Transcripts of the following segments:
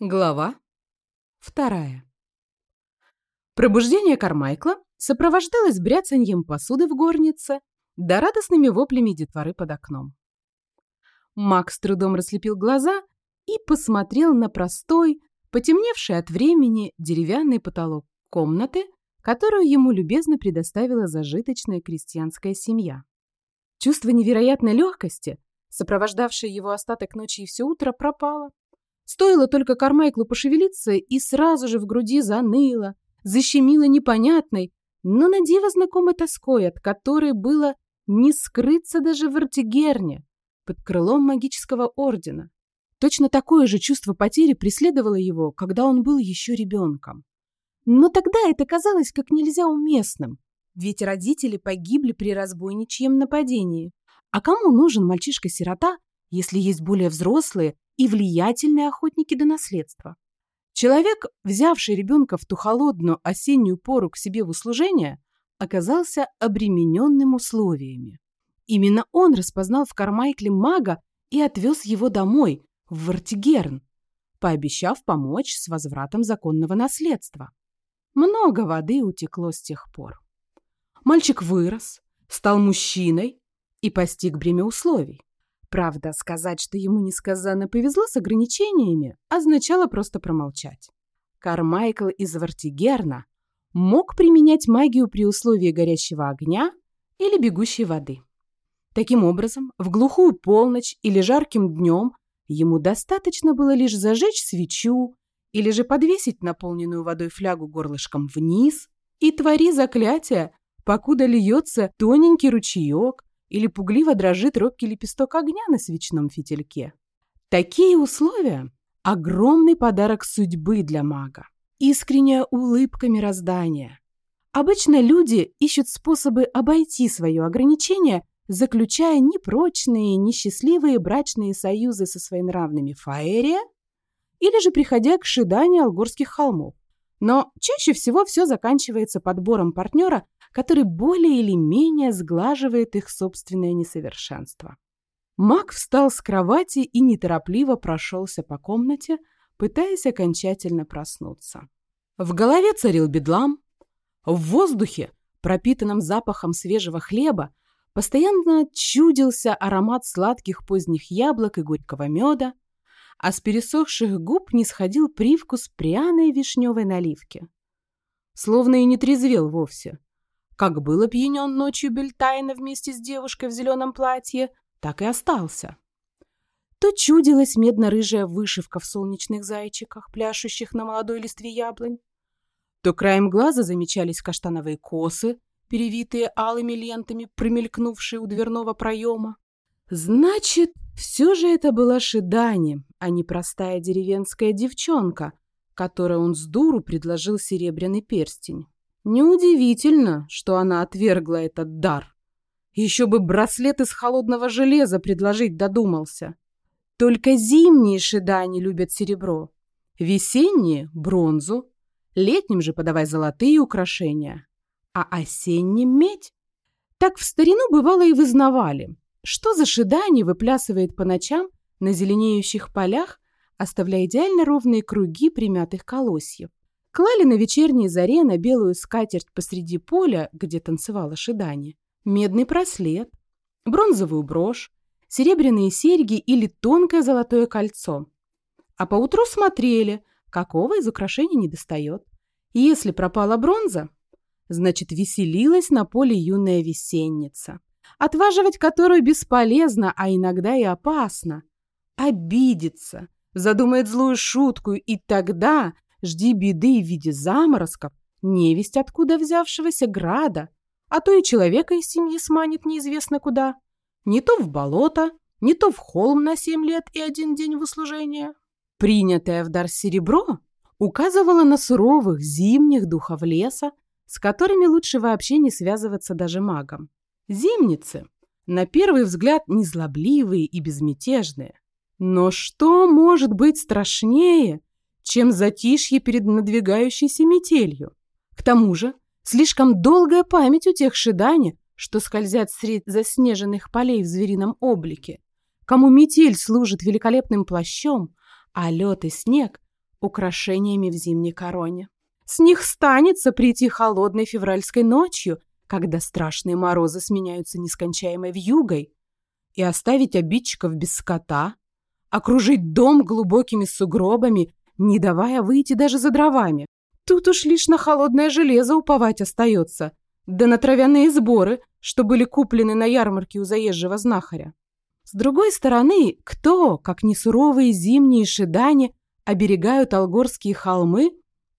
Глава вторая. Пробуждение Кармайкла сопровождалось бряцаньем посуды в горнице да радостными воплями детворы под окном. Макс трудом расслепил глаза и посмотрел на простой, потемневший от времени деревянный потолок комнаты, которую ему любезно предоставила зажиточная крестьянская семья. Чувство невероятной легкости, сопровождавшее его остаток ночи и все утро, пропало. Стоило только Кармайклу пошевелиться, и сразу же в груди заныло, защемило непонятной, но на диво знакомой тоской, от которой было не скрыться даже в Артигерне, под крылом магического ордена. Точно такое же чувство потери преследовало его, когда он был еще ребенком. Но тогда это казалось как нельзя уместным, ведь родители погибли при разбойничьем нападении. А кому нужен мальчишка-сирота, если есть более взрослые и влиятельные охотники до наследства. Человек, взявший ребенка в ту холодную осеннюю пору к себе в услужение, оказался обремененным условиями. Именно он распознал в Кармайкле мага и отвез его домой, в Вартигерн, пообещав помочь с возвратом законного наследства. Много воды утекло с тех пор. Мальчик вырос, стал мужчиной и постиг бремя условий. Правда, сказать, что ему несказанно повезло с ограничениями, означало просто промолчать. Кармайкл из Вартигерна мог применять магию при условии горящего огня или бегущей воды. Таким образом, в глухую полночь или жарким днем ему достаточно было лишь зажечь свечу или же подвесить наполненную водой флягу горлышком вниз и твори заклятие, покуда льется тоненький ручеек, или пугливо дрожит робкий лепесток огня на свечном фитильке. Такие условия – огромный подарок судьбы для мага, искренняя улыбка мироздания. Обычно люди ищут способы обойти свое ограничение, заключая непрочные, несчастливые брачные союзы со своенравными Фаэрия или же приходя к шиданию Алгорских холмов. Но чаще всего все заканчивается подбором партнера который более или менее сглаживает их собственное несовершенство. Мак встал с кровати и неторопливо прошелся по комнате, пытаясь окончательно проснуться. В голове царил бедлам, в воздухе, пропитанном запахом свежего хлеба, постоянно чудился аромат сладких поздних яблок и горького меда, а с пересохших губ не сходил привкус пряной вишневой наливки. Словно и не трезвел вовсе, как был опьянен ночью Бельтайна вместе с девушкой в зеленом платье, так и остался. То чудилась медно-рыжая вышивка в солнечных зайчиках, пляшущих на молодой листве яблонь, то краем глаза замечались каштановые косы, перевитые алыми лентами, промелькнувшие у дверного проема. Значит, все же это была Шидани, а не простая деревенская девчонка, которой он с дуру предложил серебряный перстень. Неудивительно, что она отвергла этот дар. Еще бы браслет из холодного железа предложить додумался. Только зимние шидани любят серебро, весенние — бронзу, летним же подавай золотые украшения, а осенним — медь. Так в старину бывало и вызнавали, что за шидани выплясывает по ночам на зеленеющих полях, оставляя идеально ровные круги примятых колосьев. Клали на вечерней заре на белую скатерть посреди поля, где танцевала Шидани, медный браслет, бронзовую брошь, серебряные серьги или тонкое золотое кольцо. А поутру смотрели, какого из украшений не достает. И если пропала бронза, значит, веселилась на поле юная весенница, отваживать которую бесполезно, а иногда и опасно. Обидится, задумает злую шутку, и тогда Жди беды в виде заморозков, невесть откуда взявшегося града, а то и человека из семьи сманит неизвестно куда. Не то в болото, не то в холм на семь лет и один день в услужение. Принятое в дар серебро указывало на суровых зимних духов леса, с которыми лучше вообще не связываться даже магом. Зимницы, на первый взгляд, незлобливые и безмятежные. Но что может быть страшнее, чем затишье перед надвигающейся метелью. К тому же, слишком долгая память у тех шидани, что скользят среди заснеженных полей в зверином облике, кому метель служит великолепным плащом, а лед и снег украшениями в зимней короне. С них станется прийти холодной февральской ночью, когда страшные морозы сменяются нескончаемой вьюгой, и оставить обидчиков без скота, окружить дом глубокими сугробами, не давая выйти даже за дровами. Тут уж лишь на холодное железо уповать остается, да на травяные сборы, что были куплены на ярмарке у заезжего знахаря. С другой стороны, кто, как не суровые зимние шидане, оберегают Алгорские холмы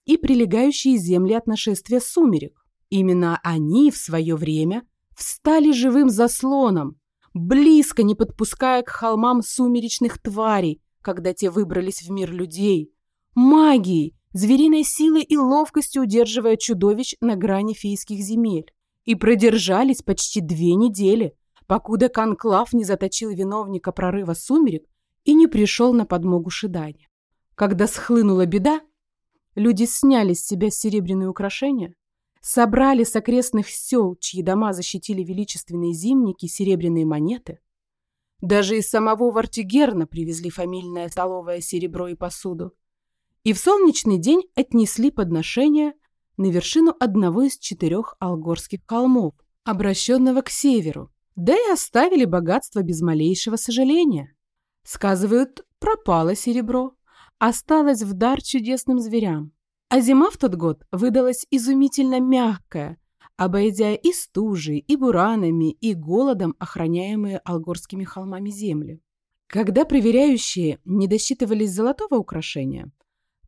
и прилегающие земли от нашествия сумерек? Именно они в свое время встали живым заслоном, близко не подпуская к холмам сумеречных тварей, когда те выбрались в мир людей, магией, звериной силой и ловкостью удерживая чудовищ на грани фейских земель. И продержались почти две недели, покуда Конклав не заточил виновника прорыва сумерек и не пришел на подмогу Шидане. Когда схлынула беда, люди сняли с себя серебряные украшения, собрали с окрестных сел, чьи дома защитили величественные зимники, серебряные монеты. Даже из самого Вартигерна привезли фамильное столовое серебро и посуду. И в солнечный день отнесли подношения на вершину одного из четырех алгорских холмов, обращенного к северу, да и оставили богатство без малейшего сожаления. Сказывают, пропало серебро, осталось в дар чудесным зверям. А зима в тот год выдалась изумительно мягкая, обойдя и стужей, и буранами, и голодом охраняемые Алгорскими холмами земли. Когда проверяющие не досчитывались золотого украшения,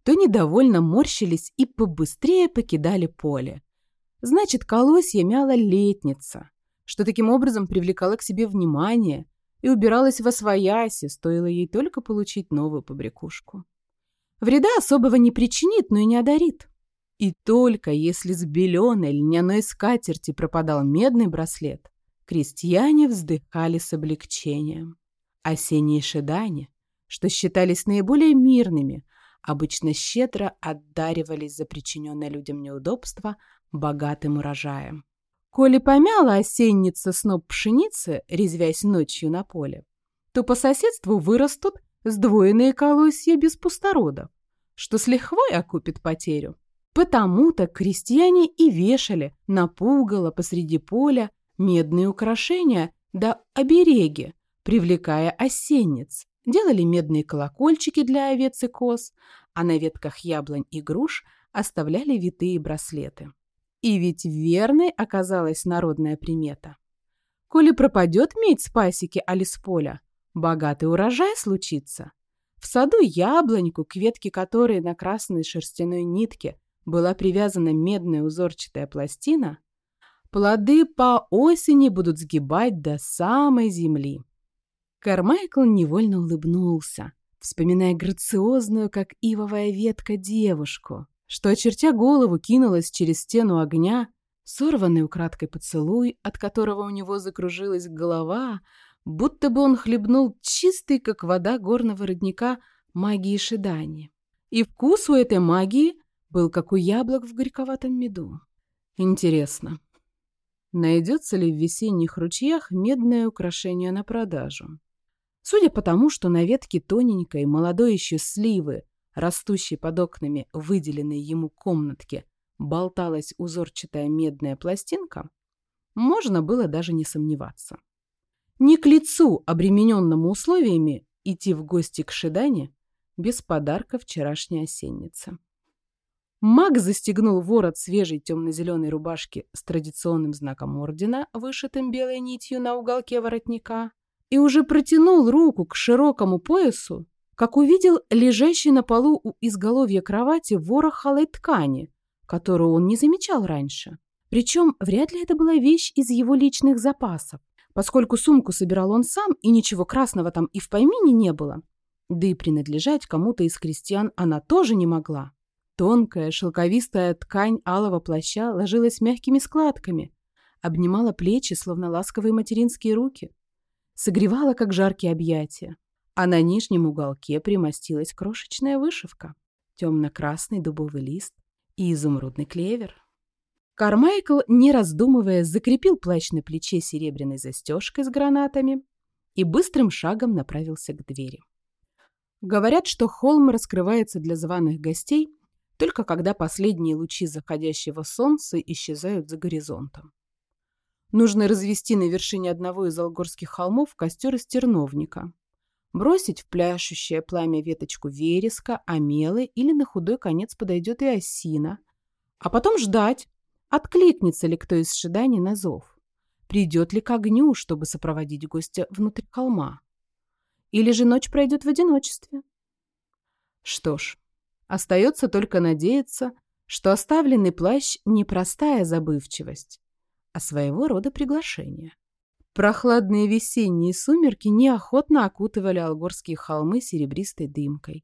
то недовольно морщились и побыстрее покидали поле. Значит, колосья мяла летница, что таким образом привлекала к себе внимание и убиралась во свояси, стоило ей только получить новую побрякушку. Вреда особого не причинит, но и не одарит. И только если с беленой льняной скатерти пропадал медный браслет, крестьяне вздыхали с облегчением. Осенние шедане, что считались наиболее мирными, обычно щедро отдаривались за причиненное людям неудобство богатым урожаем. Коли помяла осенница сноп пшеницы, резвясь ночью на поле, то по соседству вырастут сдвоенные колосья без пустородов, что с лихвой окупит потерю. Потому-то крестьяне и вешали на пугало посреди поля медные украшения да обереги, привлекая осенниц. Делали медные колокольчики для овец и коз, а на ветках яблонь и груш оставляли витые браслеты. И ведь верной оказалась народная примета. Коли пропадет медь с пасеки али с поля, богатый урожай случится. В саду яблоньку, к ветке которой на красной шерстяной нитке была привязана медная узорчатая пластина, плоды по осени будут сгибать до самой земли. Кармайкл невольно улыбнулся, вспоминая грациозную, как ивовая ветка, девушку, что, очертя голову, кинулась через стену огня, сорванный украдкой поцелуй, от которого у него закружилась голова, будто бы он хлебнул чистый, как вода горного родника, магии шидани. И вкус у этой магии был, как у яблок в горьковатом меду. Интересно, найдется ли в весенних ручьях медное украшение на продажу? Судя по тому, что на ветке тоненькой молодой еще сливы, растущей под окнами выделенной ему комнатке, болталась узорчатая медная пластинка, можно было даже не сомневаться. Не к лицу, обремененному условиями, идти в гости к Шидане без подарка вчерашней осенницы. Маг застегнул ворот свежей темно-зеленой рубашки с традиционным знаком ордена, вышитым белой нитью на уголке воротника, и уже протянул руку к широкому поясу, как увидел лежащий на полу у изголовья кровати ворох халой ткани, которую он не замечал раньше. Причем вряд ли это была вещь из его личных запасов, поскольку сумку собирал он сам, и ничего красного там и в помине не было. Да и принадлежать кому-то из крестьян она тоже не могла. Тонкая шелковистая ткань алого плаща ложилась мягкими складками, обнимала плечи, словно ласковые материнские руки согревала, как жаркие объятия, а на нижнем уголке примостилась крошечная вышивка, темно-красный дубовый лист и изумрудный клевер. Кармайкл, не раздумывая, закрепил плащ на плече серебряной застежкой с гранатами и быстрым шагом направился к двери. Говорят, что холм раскрывается для званых гостей только когда последние лучи заходящего солнца исчезают за горизонтом. Нужно развести на вершине одного из алгорских холмов костер из терновника, бросить в пляшущее пламя веточку вереска, омелы или на худой конец подойдет и осина, а потом ждать, откликнется ли кто из шиданий на зов, придет ли к огню, чтобы сопроводить гостя внутрь холма. Или же ночь пройдет в одиночестве? Что ж, остается только надеяться, что оставленный плащ – не простая забывчивость, а своего рода приглашение. Прохладные весенние сумерки неохотно окутывали Алгорские холмы серебристой дымкой.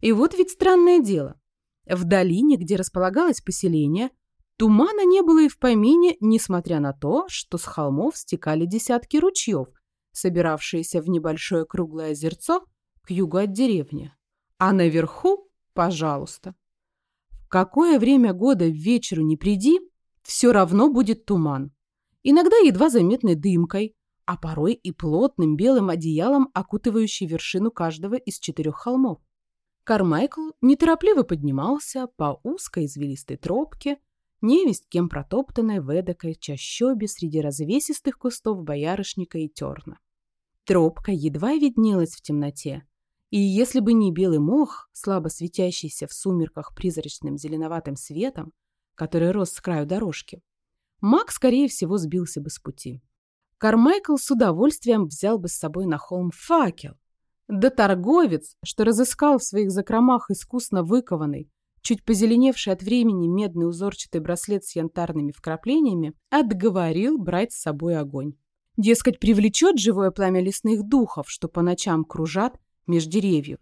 И вот ведь странное дело. В долине, где располагалось поселение, тумана не было и в помине, несмотря на то, что с холмов стекали десятки ручьев, собиравшиеся в небольшое круглое озерцо к югу от деревни. А наверху, пожалуйста. В какое время года вечеру не приди, все равно будет туман. Иногда едва заметной дымкой, а порой и плотным белым одеялом, окутывающий вершину каждого из четырех холмов. Кармайкл неторопливо поднимался по узкой извилистой тропке, невесть кем протоптанной в эдакой чащобе среди развесистых кустов боярышника и терна. Тропка едва виднелась в темноте, и если бы не белый мох, слабо светящийся в сумерках призрачным зеленоватым светом, который рос с краю дорожки, Маг, скорее всего, сбился бы с пути. Кармайкл с удовольствием взял бы с собой на холм факел. Да торговец, что разыскал в своих закромах искусно выкованный, чуть позеленевший от времени медный узорчатый браслет с янтарными вкраплениями, отговорил брать с собой огонь. Дескать, привлечет живое пламя лесных духов, что по ночам кружат меж деревьев.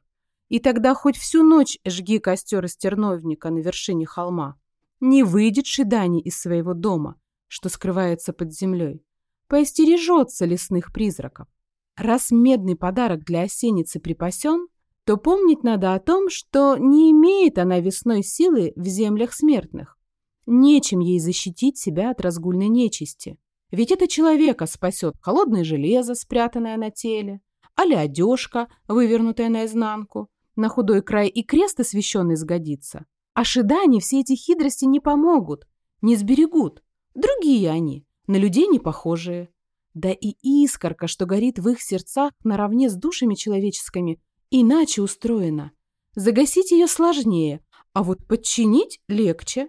И тогда хоть всю ночь жги костер из терновника на вершине холма. Не выйдет Шидани из своего дома, что скрывается под землей. Поостережется лесных призраков. Раз медный подарок для осенницы припасен, то помнить надо о том, что не имеет она весной силы в землях смертных. Нечем ей защитить себя от разгульной нечисти. Ведь это человека спасет холодное железо, спрятанное на теле, али одежка, вывернутая наизнанку, на худой край и крест освященный сгодится. Шидане все эти хитрости не помогут, не сберегут. Другие они, на людей не похожие. Да и искорка, что горит в их сердцах наравне с душами человеческими, иначе устроена. Загасить ее сложнее, а вот подчинить легче.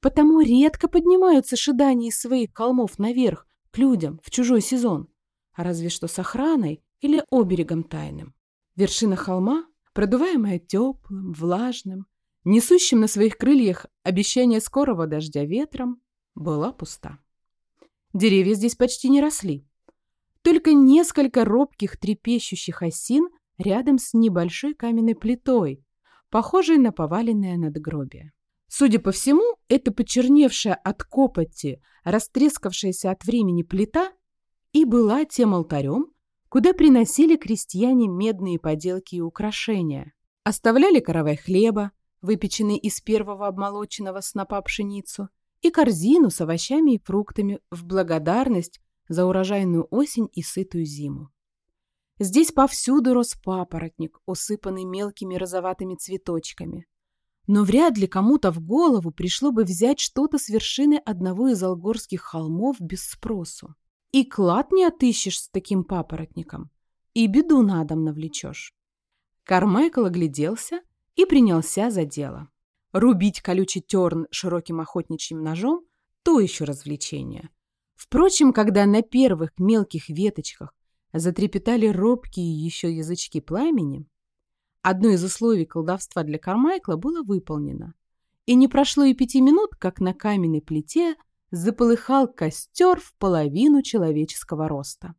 Потому редко поднимаются шидания из своих холмов наверх, к людям, в чужой сезон. А разве что с охраной или оберегом тайным. Вершина холма, продуваемая теплым, влажным, несущим на своих крыльях обещание скорого дождя ветром, была пуста. Деревья здесь почти не росли. Только несколько робких трепещущих осин рядом с небольшой каменной плитой, похожей на поваленное надгробие. Судя по всему, эта почерневшая от копоти, растрескавшаяся от времени плита и была тем алтарем, куда приносили крестьяне медные поделки и украшения. Оставляли каравай хлеба, выпеченный из первого обмолоченного снопа пшеницу, и корзину с овощами и фруктами в благодарность за урожайную осень и сытую зиму. Здесь повсюду рос папоротник, усыпанный мелкими розоватыми цветочками. Но вряд ли кому-то в голову пришло бы взять что-то с вершины одного из алгорских холмов без спросу. И клад не отыщешь с таким папоротником, и беду на дом навлечешь. Кармайкл огляделся и принялся за дело. Рубить колючий терн широким охотничьим ножом – то еще развлечение. Впрочем, когда на первых мелких веточках затрепетали робкие еще язычки пламени, одно из условий колдовства для Кармайкла было выполнено. И не прошло и пяти минут, как на каменной плите заполыхал костер в половину человеческого роста.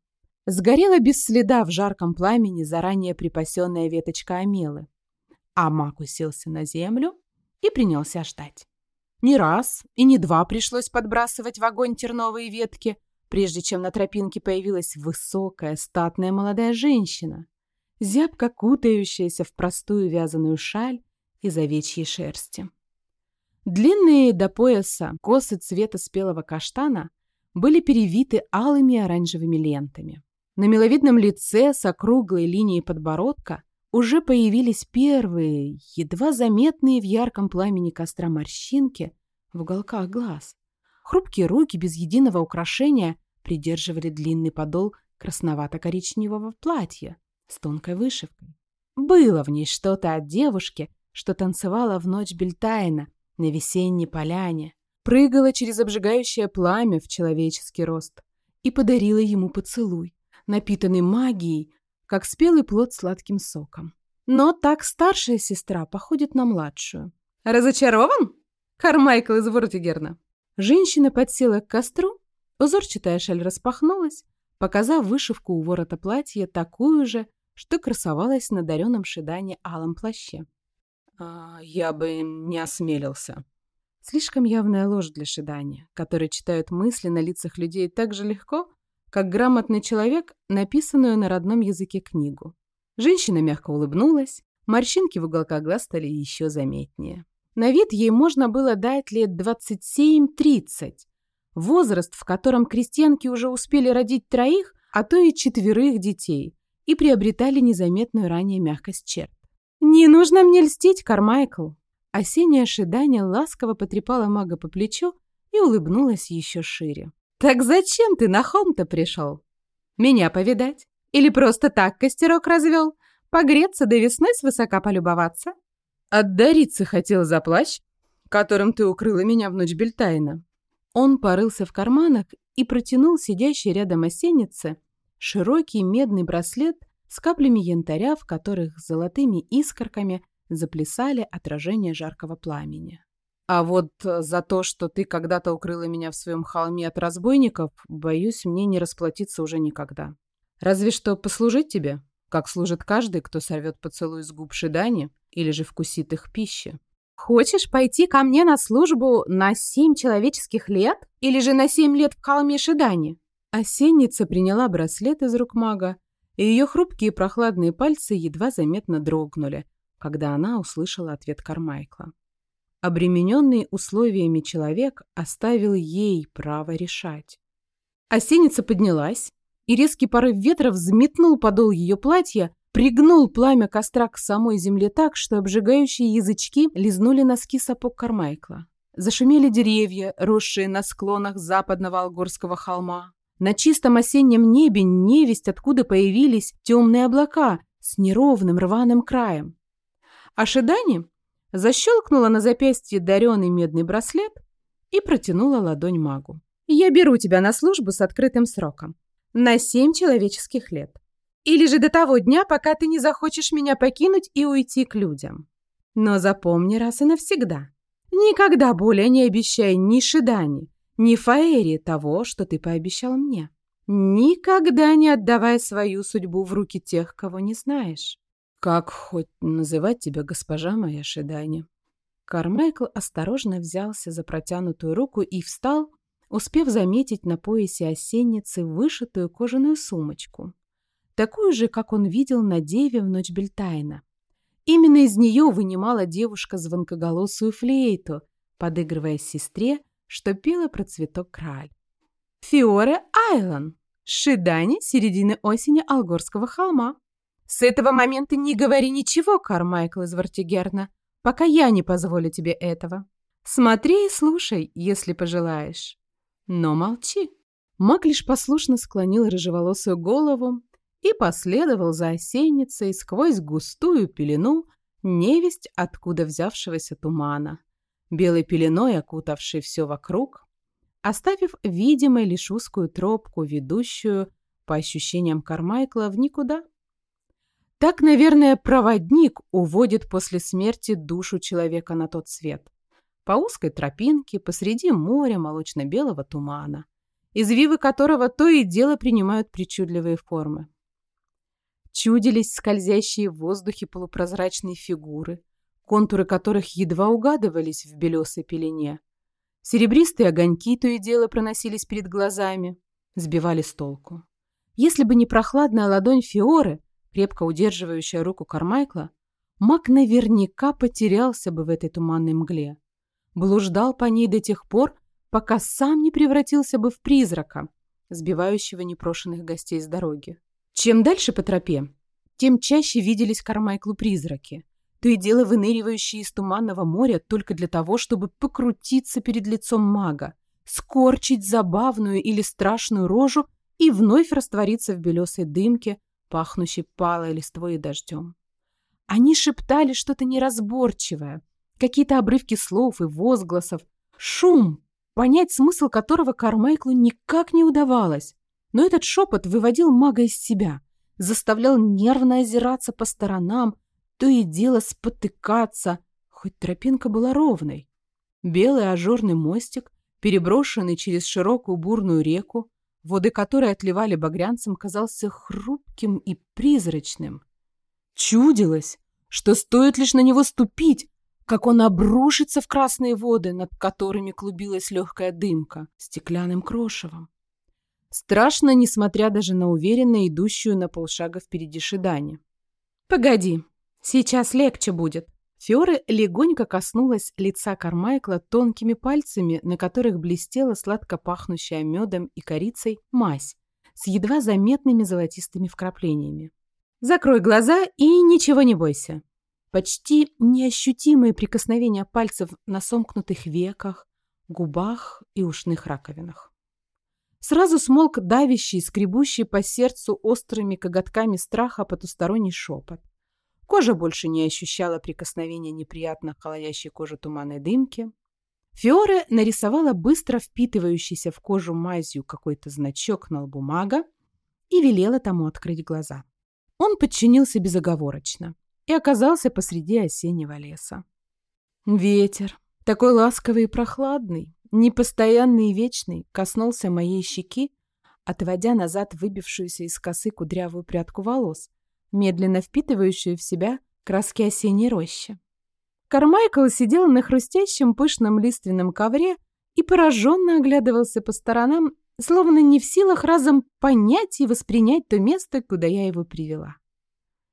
Сгорела без следа в жарком пламени заранее припасенная веточка омелы. А маг уселся на землю и принялся ждать. Не раз и не два пришлось подбрасывать в огонь терновые ветки, прежде чем на тропинке появилась высокая, статная молодая женщина, зябко кутающаяся в простую вязаную шаль из овечьей шерсти. Длинные до пояса косы цвета спелого каштана были перевиты алыми оранжевыми лентами. На миловидном лице с округлой линией подбородка уже появились первые, едва заметные в ярком пламени костра морщинки в уголках глаз. Хрупкие руки без единого украшения придерживали длинный подол красновато-коричневого платья с тонкой вышивкой. Было в ней что-то от девушки, что танцевала в ночь Бельтайна на весенней поляне, прыгала через обжигающее пламя в человеческий рост и подарила ему поцелуй, напитанный магией, как спелый плод сладким соком. Но так старшая сестра походит на младшую. «Разочарован?» Кармайкл из Вортигерна. Женщина подсела к костру, узорчатая шаль распахнулась, показав вышивку у ворота платья такую же, что красовалась на дареном шидане алом плаще. А, «Я бы не осмелился». Слишком явная ложь для шидания, которые читают мысли на лицах людей так же легко, как грамотный человек, написанную на родном языке книгу. Женщина мягко улыбнулась, морщинки в уголках глаз стали еще заметнее. На вид ей можно было дать лет 27-30, возраст, в котором крестьянки уже успели родить троих, а то и четверых детей, и приобретали незаметную ранее мягкость черт. «Не нужно мне льстить, Кармайкл!» Осенняя ожидание ласково потрепала мага по плечу и улыбнулась еще шире. «Так зачем ты на холм-то пришел? Меня повидать? Или просто так костерок развел? Погреться до весны свысока полюбоваться?» «Отдариться хотел за плащ, которым ты укрыла меня в ночь Бельтайна». Он порылся в карманах и протянул сидящей рядом осеннице широкий медный браслет с каплями янтаря, в которых золотыми искорками заплясали отражения жаркого пламени. А вот э, за то, что ты когда-то укрыла меня в своем холме от разбойников, боюсь, мне не расплатиться уже никогда. Разве что послужить тебе, как служит каждый, кто сорвет поцелуй с губ Шидани или же вкусит их пищи. Хочешь пойти ко мне на службу на семь человеческих лет или же на семь лет в холме Шидани? Осенница приняла браслет из рук мага, и ее хрупкие прохладные пальцы едва заметно дрогнули, когда она услышала ответ Кармайкла. Обремененный условиями человек оставил ей право решать. Осенница поднялась, и резкий порыв ветра взметнул подол ее платья, пригнул пламя костра к самой земле так, что обжигающие язычки лизнули носки сапог Кармайкла. Зашумели деревья, росшие на склонах западного Алгорского холма. На чистом осеннем небе невесть откуда появились темные облака с неровным рваным краем. А Шидани защелкнула на запястье дареный медный браслет и протянула ладонь магу. «Я беру тебя на службу с открытым сроком. На семь человеческих лет. Или же до того дня, пока ты не захочешь меня покинуть и уйти к людям. Но запомни раз и навсегда. Никогда более не обещай ни Шидани, ни Фаэри того, что ты пообещал мне. Никогда не отдавай свою судьбу в руки тех, кого не знаешь. Как хоть называть тебя госпожа моя Шидани? Кармайкл осторожно взялся за протянутую руку и встал, успев заметить на поясе осенницы вышитую кожаную сумочку. Такую же, как он видел на деве в ночь Бельтайна. Именно из нее вынимала девушка звонкоголосую флейту, подыгрывая сестре, что пела про цветок краль. Фиоре Айлан, Шидани середины осени Алгорского холма. С этого момента не говори ничего, Кармайкл из Вартигерна, пока я не позволю тебе этого. Смотри и слушай, если пожелаешь. Но молчи. Маг лишь послушно склонил рыжеволосую голову и последовал за осенницей сквозь густую пелену невесть откуда взявшегося тумана белой пеленой окутавший все вокруг, оставив видимой лишь узкую тропку, ведущую, по ощущениям Кармайкла, в никуда. Так, наверное, проводник уводит после смерти душу человека на тот свет. По узкой тропинке посреди моря молочно-белого тумана, извивы которого то и дело принимают причудливые формы. Чудились скользящие в воздухе полупрозрачные фигуры, контуры которых едва угадывались в белесой пелене. Серебристые огоньки то и дело проносились перед глазами, сбивали с толку. Если бы не прохладная ладонь Фиоры, крепко удерживающая руку Кармайкла, маг наверняка потерялся бы в этой туманной мгле. Блуждал по ней до тех пор, пока сам не превратился бы в призрака, сбивающего непрошенных гостей с дороги. Чем дальше по тропе, тем чаще виделись Кармайклу призраки, то и дело выныривающие из туманного моря только для того, чтобы покрутиться перед лицом мага, скорчить забавную или страшную рожу и вновь раствориться в белесой дымке, пахнущей палой листвой и дождем. Они шептали что-то неразборчивое, какие-то обрывки слов и возгласов, шум, понять смысл которого Кармайклу никак не удавалось. Но этот шепот выводил мага из себя, заставлял нервно озираться по сторонам, то и дело спотыкаться, хоть тропинка была ровной. Белый ажурный мостик, переброшенный через широкую бурную реку, воды которой отливали багрянцем, казался хрупким и призрачным. Чудилось, что стоит лишь на него ступить, как он обрушится в красные воды, над которыми клубилась легкая дымка, стеклянным крошевом. Страшно, несмотря даже на уверенно идущую на полшага впереди Шидани. «Погоди, сейчас легче будет». Фиора легонько коснулась лица Кармайкла тонкими пальцами, на которых блестела сладко пахнущая медом и корицей мазь с едва заметными золотистыми вкраплениями. «Закрой глаза и ничего не бойся. Почти неощутимые прикосновения пальцев на сомкнутых веках, губах и ушных раковинах. Сразу смолк давящий, скребущий по сердцу острыми коготками страха потусторонний шепот. Кожа больше не ощущала прикосновения неприятно холодящей кожи туманной дымки. Фиоре нарисовала быстро впитывающийся в кожу мазью какой-то значок на лбу мага и велела тому открыть глаза. Он подчинился безоговорочно и оказался посреди осеннего леса. Ветер, такой ласковый и прохладный, непостоянный и вечный, коснулся моей щеки, отводя назад выбившуюся из косы кудрявую прядку волос, медленно впитывающую в себя краски осенней рощи. Кармайкл сидел на хрустящем пышном лиственном ковре и пораженно оглядывался по сторонам, словно не в силах разом понять и воспринять то место, куда я его привела.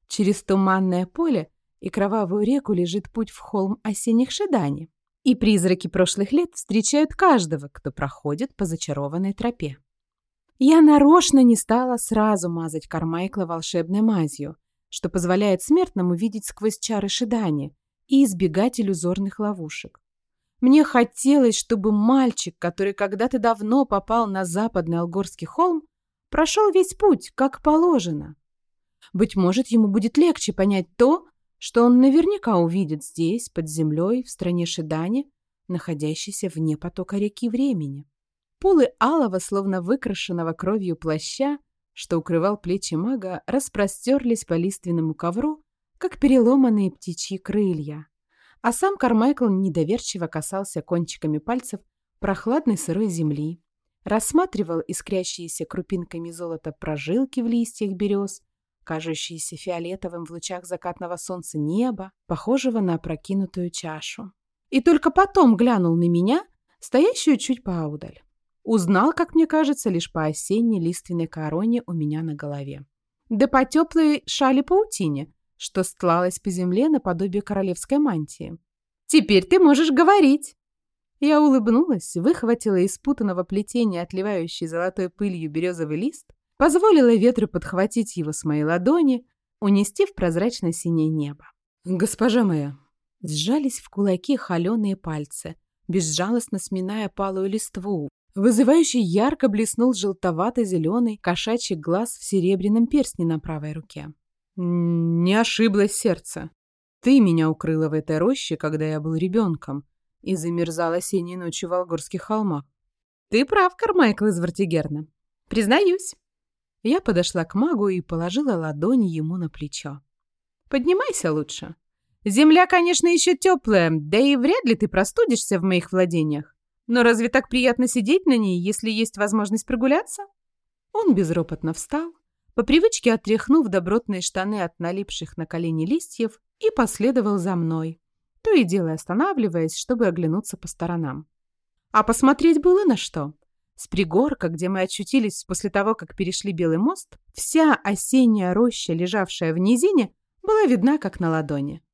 Через туманное поле и кровавую реку лежит путь в холм осенних шеданий, и призраки прошлых лет встречают каждого, кто проходит по зачарованной тропе. Я нарочно не стала сразу мазать Кармайкла волшебной мазью, что позволяет смертному видеть сквозь чары шедания и избегать иллюзорных ловушек. Мне хотелось, чтобы мальчик, который когда-то давно попал на западный Алгорский холм, прошел весь путь, как положено. Быть может, ему будет легче понять то, что он наверняка увидит здесь, под землей, в стране Шидани, находящейся вне потока реки времени. Полы алого, словно выкрашенного кровью плаща, что укрывал плечи мага, распростерлись по лиственному ковру, как переломанные птичьи крылья. А сам Кармайкл недоверчиво касался кончиками пальцев прохладной сырой земли, рассматривал искрящиеся крупинками золота прожилки в листьях берез, кажущиеся фиолетовым в лучах закатного солнца неба, похожего на опрокинутую чашу. И только потом глянул на меня, стоящую чуть поаудаль. Узнал, как мне кажется, лишь по осенней лиственной короне у меня на голове. Да по теплой шали-паутине, что стлалась по земле наподобие королевской мантии. «Теперь ты можешь говорить!» Я улыбнулась, выхватила из путанного плетения отливающий золотой пылью березовый лист позволила ветру подхватить его с моей ладони, унести в прозрачно-синее небо. «Госпожа моя!» Сжались в кулаки холеные пальцы, безжалостно сминая палую листву. Вызывающий ярко блеснул желтовато-зеленый кошачий глаз в серебряном перстне на правой руке. «Не ошиблось сердце. Ты меня укрыла в этой роще, когда я был ребенком, и замерзал осенней ночью в Алгорских холмах. Ты прав, Кармайкл из Вартигерна. Признаюсь, я подошла к магу и положила ладони ему на плечо. «Поднимайся лучше. Земля, конечно, еще теплая, да и вряд ли ты простудишься в моих владениях. Но разве так приятно сидеть на ней, если есть возможность прогуляться?» Он безропотно встал, по привычке отряхнув добротные штаны от налипших на колени листьев, и последовал за мной, то и дело останавливаясь, чтобы оглянуться по сторонам. А посмотреть было на что. С пригорка, где мы очутились после того, как перешли Белый мост, вся осенняя роща, лежавшая в низине, была видна как на ладони.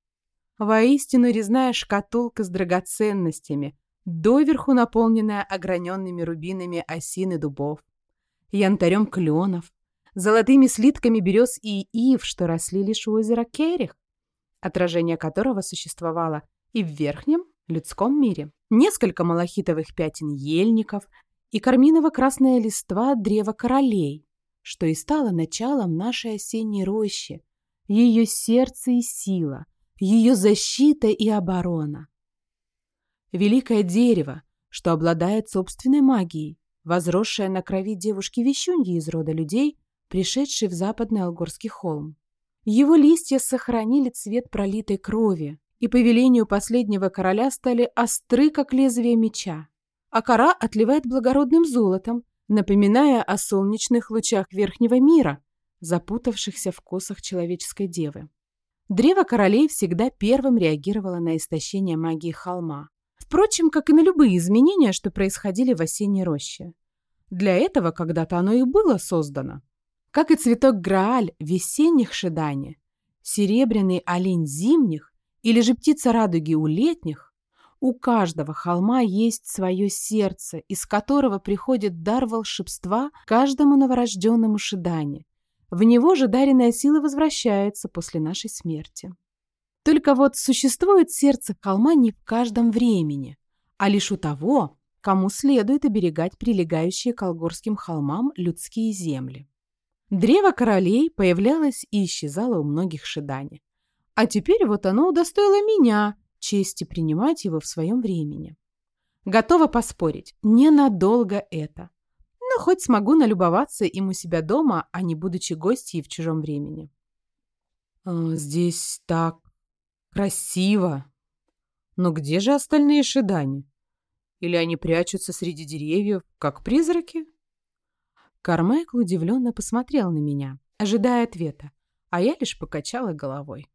Воистину резная шкатулка с драгоценностями, доверху наполненная ограненными рубинами осин и дубов, янтарем кленов, золотыми слитками берез и ив, что росли лишь у озера Керих, отражение которого существовало и в верхнем людском мире. Несколько малахитовых пятен ельников и карминово-красная листва древа королей, что и стало началом нашей осенней рощи, ее сердце и сила, ее защита и оборона. Великое дерево, что обладает собственной магией, возросшее на крови девушки-вещуньи из рода людей, пришедшей в западный Алгорский холм. Его листья сохранили цвет пролитой крови и по велению последнего короля стали остры, как лезвие меча, а кора отливает благородным золотом, напоминая о солнечных лучах верхнего мира, запутавшихся в косах человеческой девы. Древо королей всегда первым реагировало на истощение магии холма, Впрочем, как и на любые изменения, что происходили в осенней роще. Для этого когда-то оно и было создано. Как и цветок Грааль весенних шедани, серебряный олень зимних или же птица радуги у летних, у каждого холма есть свое сердце, из которого приходит дар волшебства каждому новорожденному шедане. В него же даренная сила возвращается после нашей смерти. Только вот существует сердце холма не в каждом времени, а лишь у того, кому следует оберегать прилегающие к Алгорским холмам людские земли. Древо королей появлялось и исчезало у многих шидани. А теперь вот оно удостоило меня чести принимать его в своем времени. Готова поспорить, ненадолго это. Но хоть смогу налюбоваться им у себя дома, а не будучи гостьей в чужом времени. «А, «Здесь так Красиво. Но где же остальные шидани? Или они прячутся среди деревьев, как призраки? Кармайкл удивленно посмотрел на меня, ожидая ответа, а я лишь покачала головой.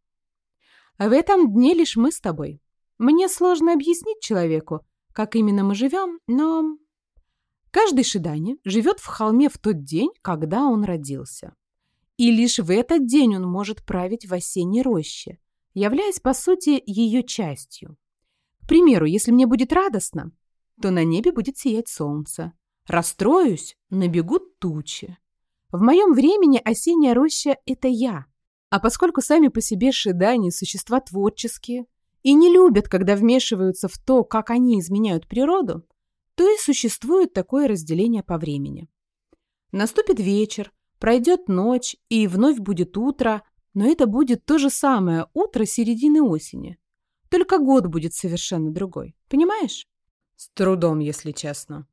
В этом дне лишь мы с тобой. Мне сложно объяснить человеку, как именно мы живем, но... Каждый шидани живет в холме в тот день, когда он родился. И лишь в этот день он может править в осенней роще, являясь, по сути, ее частью. К примеру, если мне будет радостно, то на небе будет сиять солнце. Расстроюсь, набегут тучи. В моем времени осенняя роща – это я. А поскольку сами по себе шидани – существа творческие и не любят, когда вмешиваются в то, как они изменяют природу, то и существует такое разделение по времени. Наступит вечер, пройдет ночь, и вновь будет утро, но это будет то же самое утро середины осени. Только год будет совершенно другой. Понимаешь? С трудом, если честно.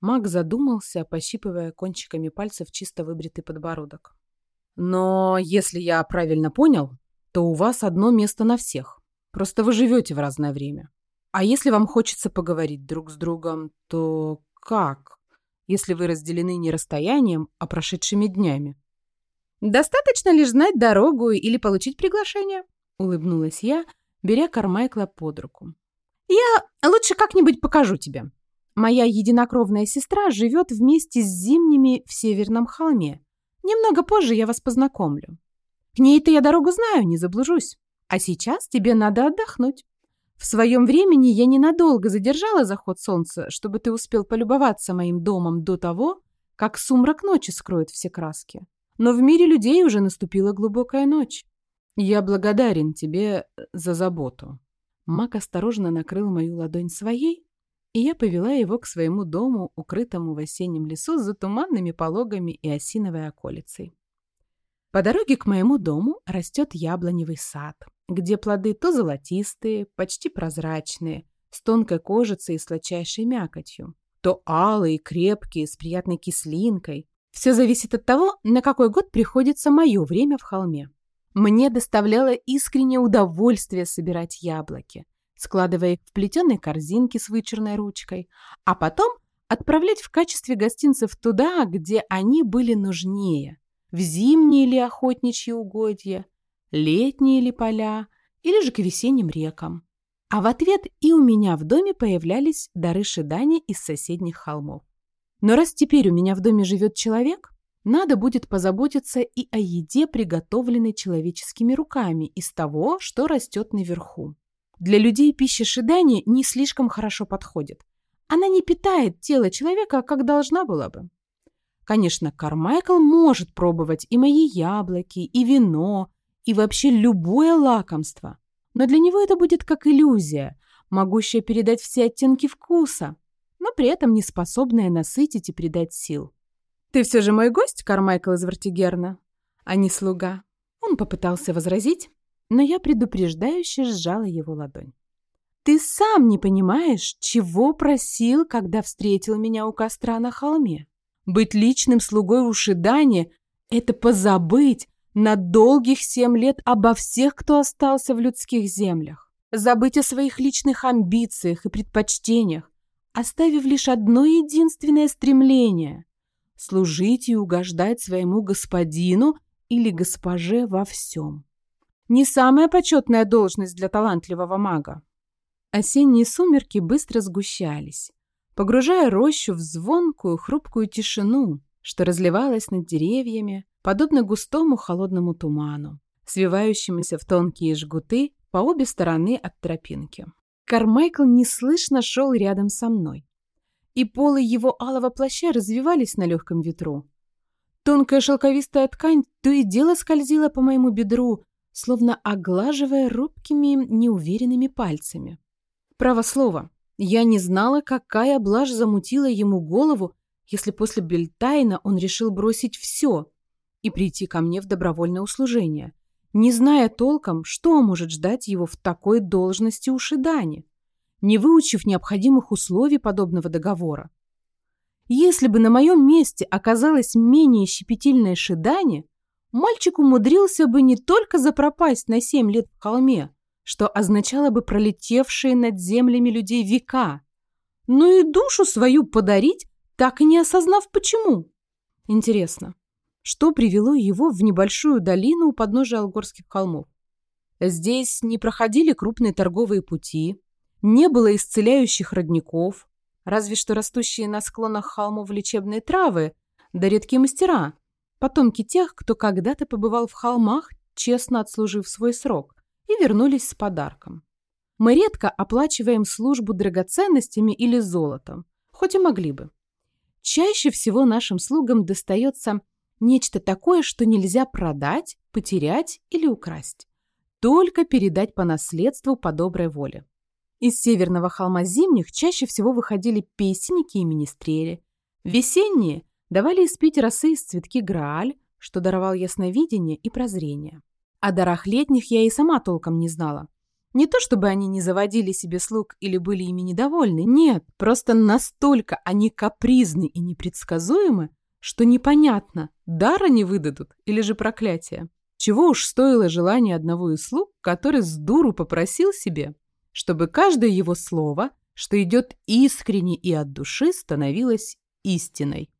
Маг задумался, пощипывая кончиками пальцев чисто выбритый подбородок. Но если я правильно понял, то у вас одно место на всех. Просто вы живете в разное время. А если вам хочется поговорить друг с другом, то как, если вы разделены не расстоянием, а прошедшими днями? «Достаточно лишь знать дорогу или получить приглашение», — улыбнулась я, беря Кармайкла под руку. «Я лучше как-нибудь покажу тебе. Моя единокровная сестра живет вместе с зимними в Северном холме. Немного позже я вас познакомлю. К ней-то я дорогу знаю, не заблужусь. А сейчас тебе надо отдохнуть. В своем времени я ненадолго задержала заход солнца, чтобы ты успел полюбоваться моим домом до того, как сумрак ночи скроет все краски. Но в мире людей уже наступила глубокая ночь. Я благодарен тебе за заботу. Мак осторожно накрыл мою ладонь своей, и я повела его к своему дому, укрытому в осеннем лесу за туманными пологами и осиновой околицей. По дороге к моему дому растет яблоневый сад, где плоды то золотистые, почти прозрачные, с тонкой кожицей и сладчайшей мякотью, то алые, крепкие, с приятной кислинкой, все зависит от того, на какой год приходится мое время в холме. Мне доставляло искреннее удовольствие собирать яблоки, складывая их в плетеные корзинки с вычурной ручкой, а потом отправлять в качестве гостинцев туда, где они были нужнее, в зимние или охотничьи угодья, летние или поля, или же к весенним рекам. А в ответ и у меня в доме появлялись дары шидания из соседних холмов. Но раз теперь у меня в доме живет человек, надо будет позаботиться и о еде, приготовленной человеческими руками из того, что растет наверху. Для людей пища шидани не слишком хорошо подходит. Она не питает тело человека, как должна была бы. Конечно, Кармайкл может пробовать и мои яблоки, и вино, и вообще любое лакомство. Но для него это будет как иллюзия, могущая передать все оттенки вкуса, но при этом не способная насытить и придать сил. «Ты все же мой гость, Кармайкл из Вартигерна, а не слуга». Он попытался возразить, но я предупреждающе сжала его ладонь. «Ты сам не понимаешь, чего просил, когда встретил меня у костра на холме. Быть личным слугой у Шидани — это позабыть на долгих семь лет обо всех, кто остался в людских землях. Забыть о своих личных амбициях и предпочтениях, оставив лишь одно единственное стремление — служить и угождать своему господину или госпоже во всем. Не самая почетная должность для талантливого мага. Осенние сумерки быстро сгущались, погружая рощу в звонкую хрупкую тишину, что разливалась над деревьями, подобно густому холодному туману, свивающемуся в тонкие жгуты по обе стороны от тропинки. Кармайкл неслышно шел рядом со мной, и полы его алого плаща развивались на легком ветру. Тонкая шелковистая ткань то и дело скользила по моему бедру, словно оглаживая робкими, неуверенными пальцами. Право слово, я не знала, какая блажь замутила ему голову, если после Бельтайна он решил бросить все и прийти ко мне в добровольное услужение, не зная толком, что может ждать его в такой должности у Шидани, не выучив необходимых условий подобного договора. Если бы на моем месте оказалась менее щепетильная Шидани, мальчик умудрился бы не только запропасть на семь лет в холме, что означало бы пролетевшие над землями людей века, но и душу свою подарить, так и не осознав почему. Интересно, что привело его в небольшую долину у подножия Алгорских холмов? Здесь не проходили крупные торговые пути, не было исцеляющих родников, разве что растущие на склонах холмов лечебные травы, да редкие мастера, потомки тех, кто когда-то побывал в холмах, честно отслужив свой срок, и вернулись с подарком. Мы редко оплачиваем службу драгоценностями или золотом, хоть и могли бы. Чаще всего нашим слугам достается нечто такое, что нельзя продать, потерять или украсть. Только передать по наследству по доброй воле. Из северного холма зимних чаще всего выходили песенники и министрели. Весенние давали испить росы из цветки Грааль, что даровал ясновидение и прозрение. О дарах летних я и сама толком не знала. Не то чтобы они не заводили себе слуг или были ими недовольны, нет, просто настолько они капризны и непредсказуемы, что непонятно, дара не выдадут или же проклятие. Чего уж стоило желание одного из слуг, который с дуру попросил себе, чтобы каждое его слово, что идет искренне и от души, становилось истиной.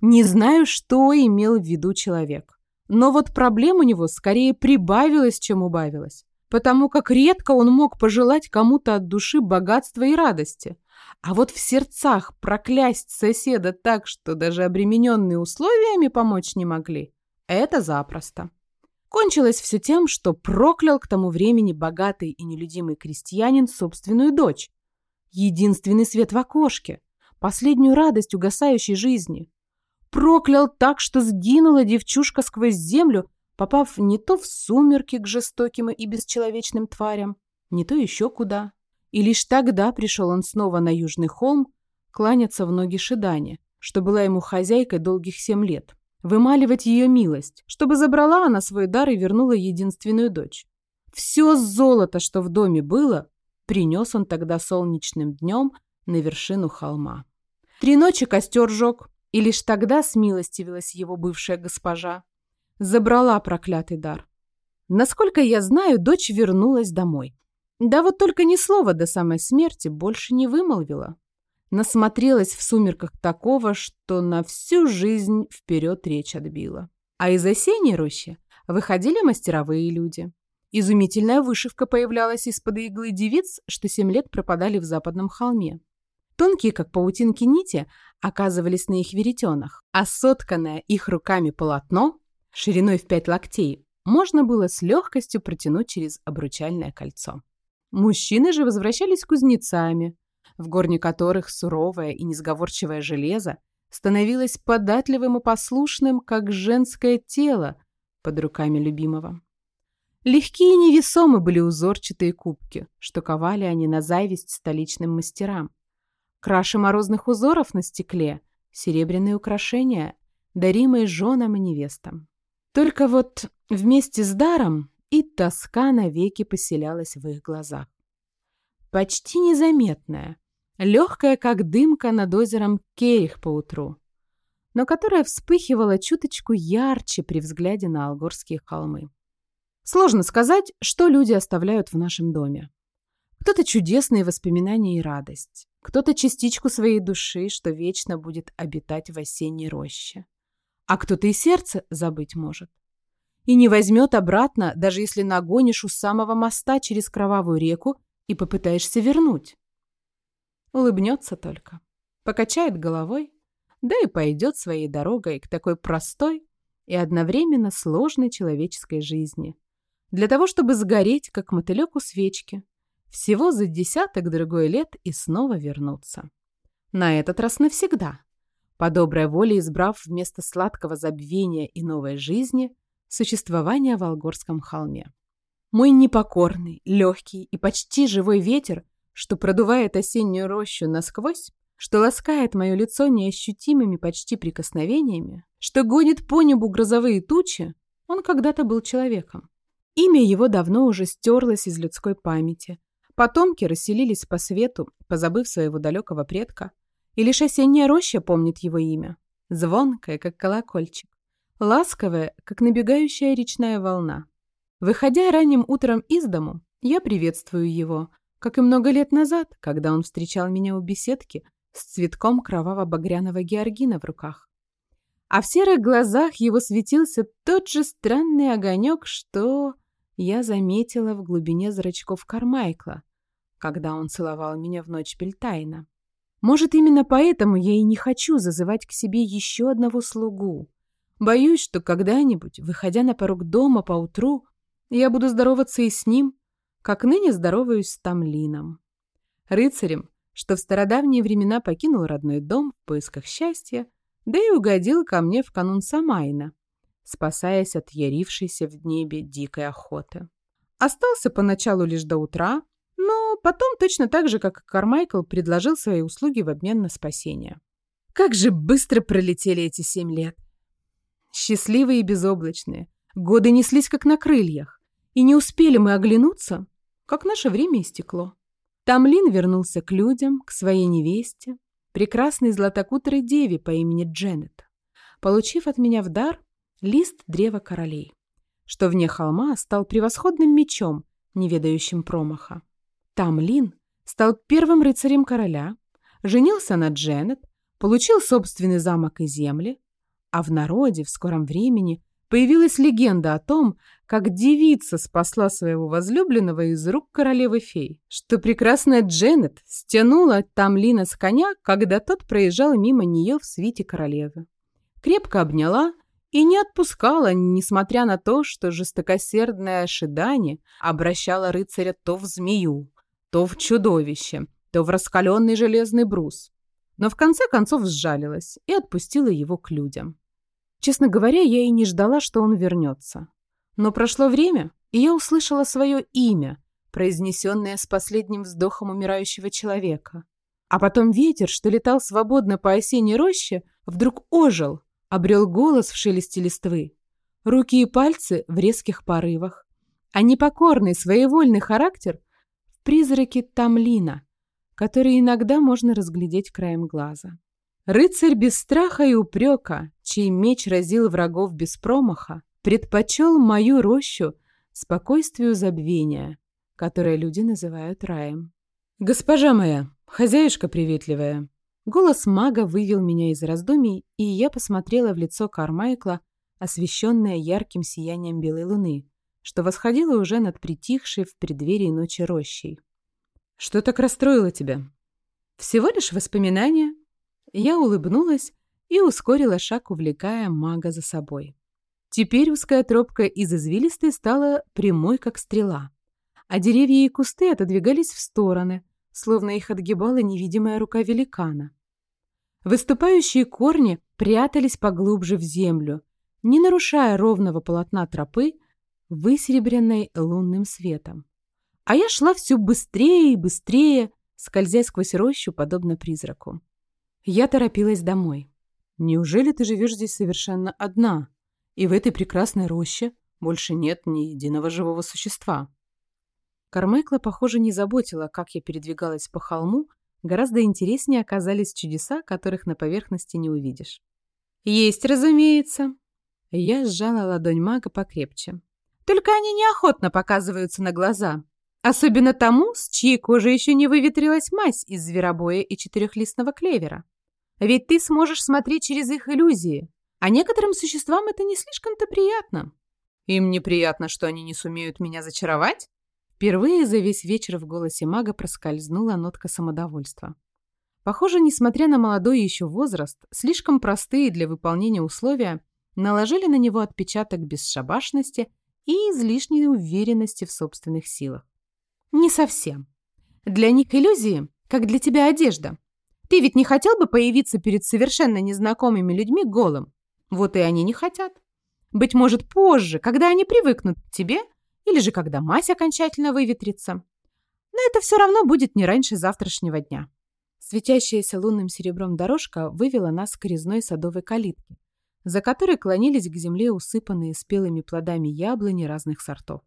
Не знаю, что имел в виду человек, но вот проблем у него скорее прибавилось, чем убавилось, потому как редко он мог пожелать кому-то от души богатства и радости, а вот в сердцах проклясть соседа так, что даже обремененные условиями помочь не могли, это запросто. Кончилось все тем, что проклял к тому времени богатый и нелюдимый крестьянин собственную дочь. Единственный свет в окошке, последнюю радость угасающей жизни. Проклял так, что сгинула девчушка сквозь землю, попав не то в сумерки к жестоким и бесчеловечным тварям, не то еще куда. И лишь тогда пришел он снова на Южный холм кланяться в ноги Шидане, что была ему хозяйкой долгих семь лет вымаливать ее милость, чтобы забрала она свой дар и вернула единственную дочь. Все золото, что в доме было, принес он тогда солнечным днем на вершину холма. Три ночи костер жег, и лишь тогда смилостивилась его бывшая госпожа. Забрала проклятый дар. Насколько я знаю, дочь вернулась домой. Да вот только ни слова до самой смерти больше не вымолвила насмотрелась в сумерках такого, что на всю жизнь вперед речь отбила. А из осенней рощи выходили мастеровые люди. Изумительная вышивка появлялась из-под иглы девиц, что семь лет пропадали в западном холме. Тонкие, как паутинки нити, оказывались на их веретенах, а сотканное их руками полотно, шириной в пять локтей, можно было с легкостью протянуть через обручальное кольцо. Мужчины же возвращались кузнецами, в горне которых суровое и несговорчивое железо становилось податливым и послушным, как женское тело под руками любимого. Легкие и невесомы были узорчатые кубки, что ковали они на зависть столичным мастерам. Краши морозных узоров на стекле, серебряные украшения, даримые женам и невестам. Только вот вместе с даром и тоска навеки поселялась в их глазах. Почти незаметная, легкая, как дымка над озером Керих поутру, но которая вспыхивала чуточку ярче при взгляде на Алгорские холмы. Сложно сказать, что люди оставляют в нашем доме. Кто-то чудесные воспоминания и радость, кто-то частичку своей души, что вечно будет обитать в осенней роще. А кто-то и сердце забыть может. И не возьмет обратно, даже если нагонишь у самого моста через кровавую реку и попытаешься вернуть. Улыбнется только, покачает головой, да и пойдет своей дорогой к такой простой и одновременно сложной человеческой жизни. Для того, чтобы сгореть, как мотылек у свечки, всего за десяток другой лет и снова вернуться. На этот раз навсегда, по доброй воле избрав вместо сладкого забвения и новой жизни существование в Волгорском холме. Мой непокорный, легкий и почти живой ветер, что продувает осеннюю рощу насквозь, что ласкает мое лицо неощутимыми почти прикосновениями, что гонит по небу грозовые тучи, он когда-то был человеком. Имя его давно уже стерлось из людской памяти. Потомки расселились по свету, позабыв своего далекого предка, и лишь осенняя роща помнит его имя. Звонкое, как колокольчик. Ласковое, как набегающая речная волна. Выходя ранним утром из дому, я приветствую его, как и много лет назад, когда он встречал меня у беседки с цветком кроваво-багряного георгина в руках. А в серых глазах его светился тот же странный огонек, что я заметила в глубине зрачков Кармайкла, когда он целовал меня в ночь Бельтайна. Может, именно поэтому я и не хочу зазывать к себе еще одного слугу. Боюсь, что когда-нибудь, выходя на порог дома поутру, я буду здороваться и с ним, как ныне здороваюсь с Тамлином. Рыцарем, что в стародавние времена покинул родной дом в поисках счастья, да и угодил ко мне в канун Самайна, спасаясь от ярившейся в небе дикой охоты. Остался поначалу лишь до утра, но потом точно так же, как и Кармайкл, предложил свои услуги в обмен на спасение. Как же быстро пролетели эти семь лет! Счастливые и безоблачные. Годы неслись как на крыльях. И не успели мы оглянуться, как наше время истекло. Тамлин вернулся к людям, к своей невесте, прекрасной златокутрой деве по имени Дженнет, получив от меня в дар лист древа королей, что вне холма стал превосходным мечом, не ведающим промаха. Тамлин стал первым рыцарем короля, женился на Дженнет, получил собственный замок и земли, а в народе в скором времени появилась легенда о том, как девица спасла своего возлюбленного из рук королевы-фей, что прекрасная Дженнет стянула Тамлина с коня, когда тот проезжал мимо нее в свите королевы. Крепко обняла и не отпускала, несмотря на то, что жестокосердное ожидание обращало рыцаря то в змею, то в чудовище, то в раскаленный железный брус. Но в конце концов сжалилась и отпустила его к людям. Честно говоря, я и не ждала, что он вернется. Но прошло время, и я услышала свое имя, произнесенное с последним вздохом умирающего человека. А потом ветер, что летал свободно по осенней роще, вдруг ожил, обрел голос в шелесте листвы, руки и пальцы в резких порывах, а непокорный своевольный характер призраки Тамлина, которые иногда можно разглядеть краем глаза. Рыцарь без страха и упрека, чей меч разил врагов без промаха, предпочел мою рощу спокойствию забвения, которое люди называют раем. «Госпожа моя, хозяюшка приветливая!» Голос мага вывел меня из раздумий, и я посмотрела в лицо Кармайкла, освещенное ярким сиянием белой луны, что восходило уже над притихшей в преддверии ночи рощей. «Что так расстроило тебя?» «Всего лишь воспоминания». Я улыбнулась и ускорила шаг, увлекая мага за собой. Теперь узкая тропка из извилистой стала прямой, как стрела, а деревья и кусты отодвигались в стороны, словно их отгибала невидимая рука великана. Выступающие корни прятались поглубже в землю, не нарушая ровного полотна тропы, высеребренной лунным светом. А я шла все быстрее и быстрее, скользя сквозь рощу, подобно призраку. Я торопилась домой. «Неужели ты живешь здесь совершенно одна? И в этой прекрасной роще больше нет ни единого живого существа?» Кармайкла, похоже, не заботила, как я передвигалась по холму, гораздо интереснее оказались чудеса, которых на поверхности не увидишь. «Есть, разумеется!» Я сжала ладонь мага покрепче. «Только они неохотно показываются на глаза, особенно тому, с чьей кожи еще не выветрилась мазь из зверобоя и четырехлистного клевера. Ведь ты сможешь смотреть через их иллюзии, а некоторым существам это не слишком-то приятно». «Им неприятно, что они не сумеют меня зачаровать?» Впервые за весь вечер в голосе мага проскользнула нотка самодовольства. Похоже, несмотря на молодой еще возраст, слишком простые для выполнения условия наложили на него отпечаток бесшабашности и излишней уверенности в собственных силах. Не совсем. Для них иллюзии, как для тебя одежда. Ты ведь не хотел бы появиться перед совершенно незнакомыми людьми голым? Вот и они не хотят. Быть может, позже, когда они привыкнут к тебе – или же когда мазь окончательно выветрится. Но это все равно будет не раньше завтрашнего дня. Светящаяся лунным серебром дорожка вывела нас к резной садовой калитке, за которой клонились к земле усыпанные спелыми плодами яблони разных сортов.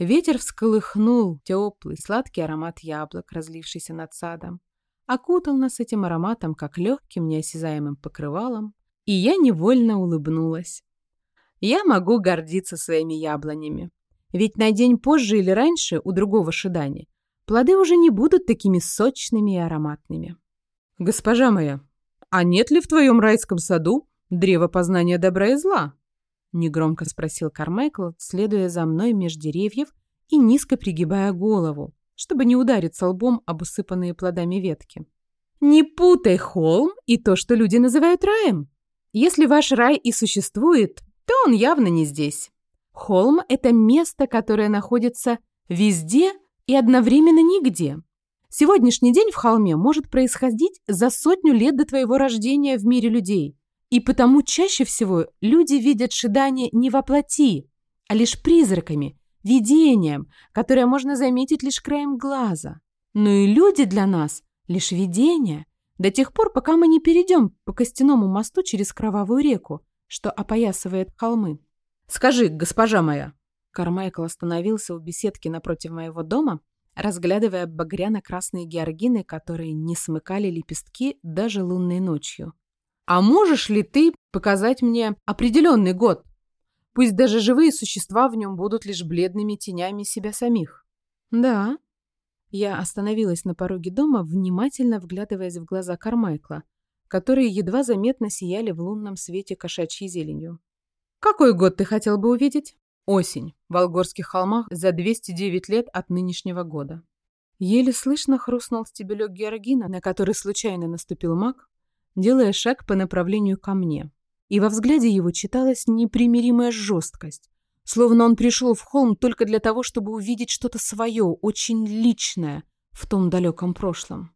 Ветер всколыхнул теплый, сладкий аромат яблок, разлившийся над садом, окутал нас этим ароматом, как легким, неосязаемым покрывалом, и я невольно улыбнулась. Я могу гордиться своими яблонями. Ведь на день позже или раньше у другого шидани плоды уже не будут такими сочными и ароматными. «Госпожа моя, а нет ли в твоем райском саду древа познания добра и зла?» Негромко спросил Кармайкл, следуя за мной меж деревьев и низко пригибая голову, чтобы не удариться лбом об усыпанные плодами ветки. «Не путай холм и то, что люди называют раем. Если ваш рай и существует, то он явно не здесь. Холм — это место, которое находится везде и одновременно нигде. Сегодняшний день в холме может происходить за сотню лет до твоего рождения в мире людей. И потому чаще всего люди видят шидание не во плоти, а лишь призраками, видением, которое можно заметить лишь краем глаза. Но и люди для нас — лишь видение, до тех пор, пока мы не перейдем по костяному мосту через Кровавую реку, что опоясывает холмы. «Скажи, госпожа моя!» Кармайкл остановился у беседки напротив моего дома, разглядывая багряно-красные георгины, которые не смыкали лепестки даже лунной ночью. «А можешь ли ты показать мне определенный год? Пусть даже живые существа в нем будут лишь бледными тенями себя самих». «Да». Я остановилась на пороге дома, внимательно вглядываясь в глаза Кармайкла, которые едва заметно сияли в лунном свете кошачьей зеленью. Какой год ты хотел бы увидеть? Осень. В Алгорских холмах за 209 лет от нынешнего года. Еле слышно хрустнул стебелек георгина, на который случайно наступил маг, делая шаг по направлению ко мне. И во взгляде его читалась непримиримая жесткость, словно он пришел в холм только для того, чтобы увидеть что-то свое, очень личное в том далеком прошлом.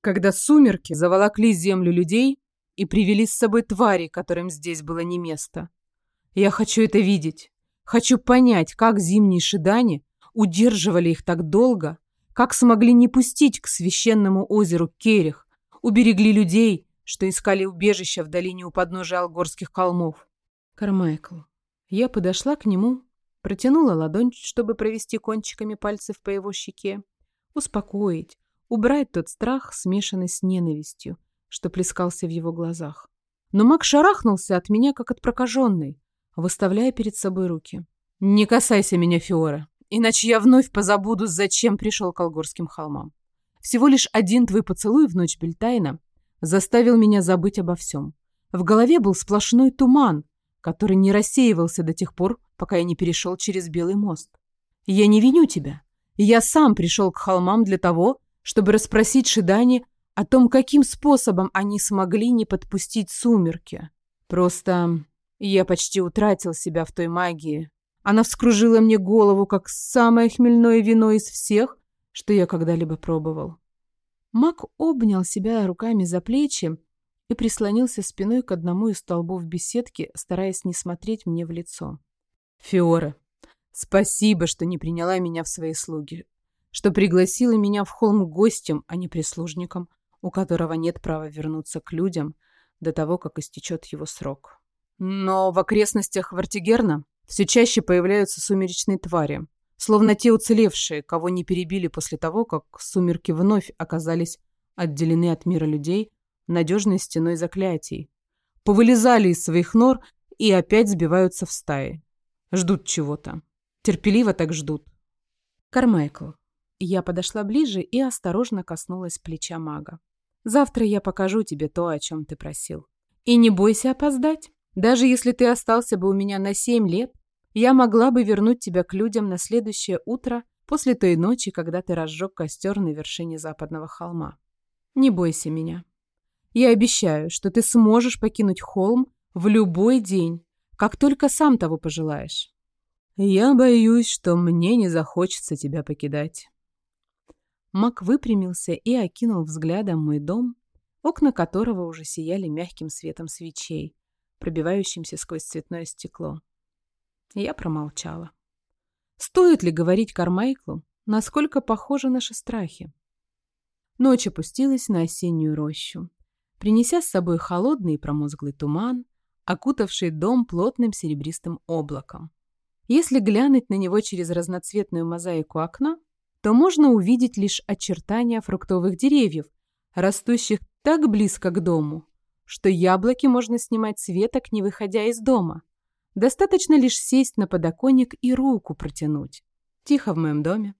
Когда сумерки заволокли землю людей и привели с собой твари, которым здесь было не место, я хочу это видеть. Хочу понять, как зимние шидани удерживали их так долго, как смогли не пустить к священному озеру Керех, уберегли людей, что искали убежища в долине у подножия Алгорских холмов. Кармайкл. Я подошла к нему, протянула ладонь, чтобы провести кончиками пальцев по его щеке, успокоить, убрать тот страх, смешанный с ненавистью, что плескался в его глазах. Но маг шарахнулся от меня, как от прокаженной, выставляя перед собой руки. «Не касайся меня, Фиора, иначе я вновь позабуду, зачем пришел к Алгорским холмам. Всего лишь один твой поцелуй в ночь Бельтайна заставил меня забыть обо всем. В голове был сплошной туман, который не рассеивался до тех пор, пока я не перешел через Белый мост. Я не виню тебя. Я сам пришел к холмам для того, чтобы расспросить Шидани о том, каким способом они смогли не подпустить сумерки. Просто я почти утратил себя в той магии. Она вскружила мне голову, как самое хмельное вино из всех, что я когда-либо пробовал. Мак обнял себя руками за плечи и прислонился спиной к одному из столбов беседки, стараясь не смотреть мне в лицо. «Фиора, спасибо, что не приняла меня в свои слуги, что пригласила меня в холм гостем, а не прислужником, у которого нет права вернуться к людям до того, как истечет его срок. Но в окрестностях Вартигерна все чаще появляются сумеречные твари, словно те уцелевшие, кого не перебили после того, как сумерки вновь оказались отделены от мира людей надежной стеной заклятий. Повылезали из своих нор и опять сбиваются в стаи. Ждут чего-то. Терпеливо так ждут. Кармайкл. Я подошла ближе и осторожно коснулась плеча мага. Завтра я покажу тебе то, о чем ты просил. И не бойся опоздать. Даже если ты остался бы у меня на семь лет, я могла бы вернуть тебя к людям на следующее утро после той ночи, когда ты разжег костер на вершине западного холма. Не бойся меня. Я обещаю, что ты сможешь покинуть холм в любой день, как только сам того пожелаешь. Я боюсь, что мне не захочется тебя покидать. Мак выпрямился и окинул взглядом мой дом, окна которого уже сияли мягким светом свечей, пробивающимся сквозь цветное стекло. Я промолчала. Стоит ли говорить Кармайклу, насколько похожи наши страхи? Ночь опустилась на осеннюю рощу принеся с собой холодный и промозглый туман, окутавший дом плотным серебристым облаком. Если глянуть на него через разноцветную мозаику окна, то можно увидеть лишь очертания фруктовых деревьев, растущих так близко к дому, что яблоки можно снимать с веток, не выходя из дома. Достаточно лишь сесть на подоконник и руку протянуть. Тихо в моем доме.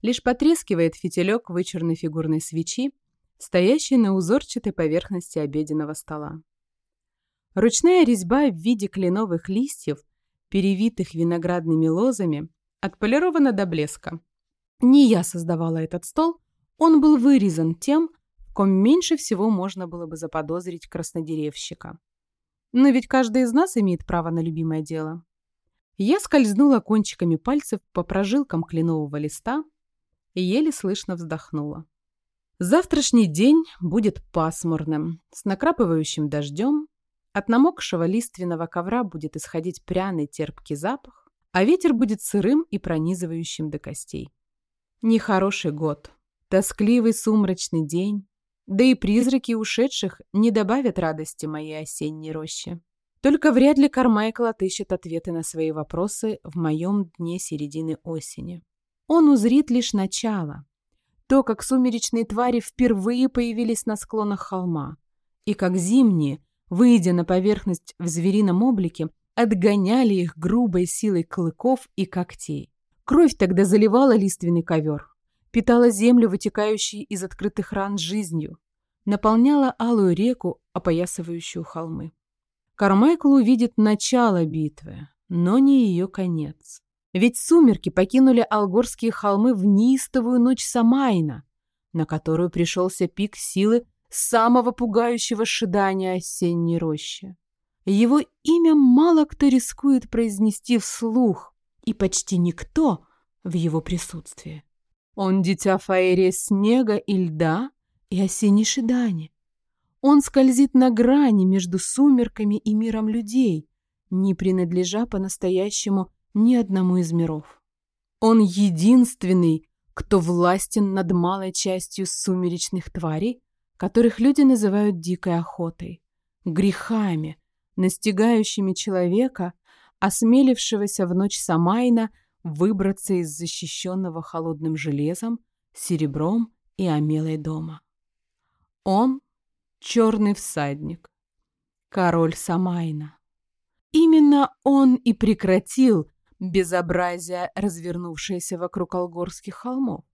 Лишь потрескивает фитилек вычурной фигурной свечи, стоящей на узорчатой поверхности обеденного стола. Ручная резьба в виде кленовых листьев, перевитых виноградными лозами, отполирована до блеска. Не я создавала этот стол, он был вырезан тем, ком меньше всего можно было бы заподозрить краснодеревщика. Но ведь каждый из нас имеет право на любимое дело. Я скользнула кончиками пальцев по прожилкам кленового листа и еле слышно вздохнула. Завтрашний день будет пасмурным, с накрапывающим дождем. От намокшего лиственного ковра будет исходить пряный терпкий запах, а ветер будет сырым и пронизывающим до костей. Нехороший год, тоскливый сумрачный день, да и призраки ушедших не добавят радости моей осенней роще. Только вряд ли Кармайкл отыщет ответы на свои вопросы в моем дне середины осени. Он узрит лишь начало, то, как сумеречные твари впервые появились на склонах холма, и как зимние, выйдя на поверхность в зверином облике, отгоняли их грубой силой клыков и когтей. Кровь тогда заливала лиственный ковер, питала землю, вытекающей из открытых ран жизнью, наполняла алую реку, опоясывающую холмы. Кармайкл увидит начало битвы, но не ее конец. Ведь сумерки покинули Алгорские холмы в неистовую ночь Самайна, на которую пришелся пик силы самого пугающего шидания осенней рощи. Его имя мало кто рискует произнести вслух, и почти никто в его присутствии. Он дитя фаерия снега и льда и осенней шидани. Он скользит на грани между сумерками и миром людей, не принадлежа по-настоящему ни одному из миров. Он единственный, кто властен над малой частью сумеречных тварей, которых люди называют дикой охотой, грехами, настигающими человека, осмелившегося в ночь Самайна выбраться из защищенного холодным железом, серебром и омелой дома. Он — черный всадник, король Самайна. Именно он и прекратил безобразие, развернувшееся вокруг Алгорских холмов.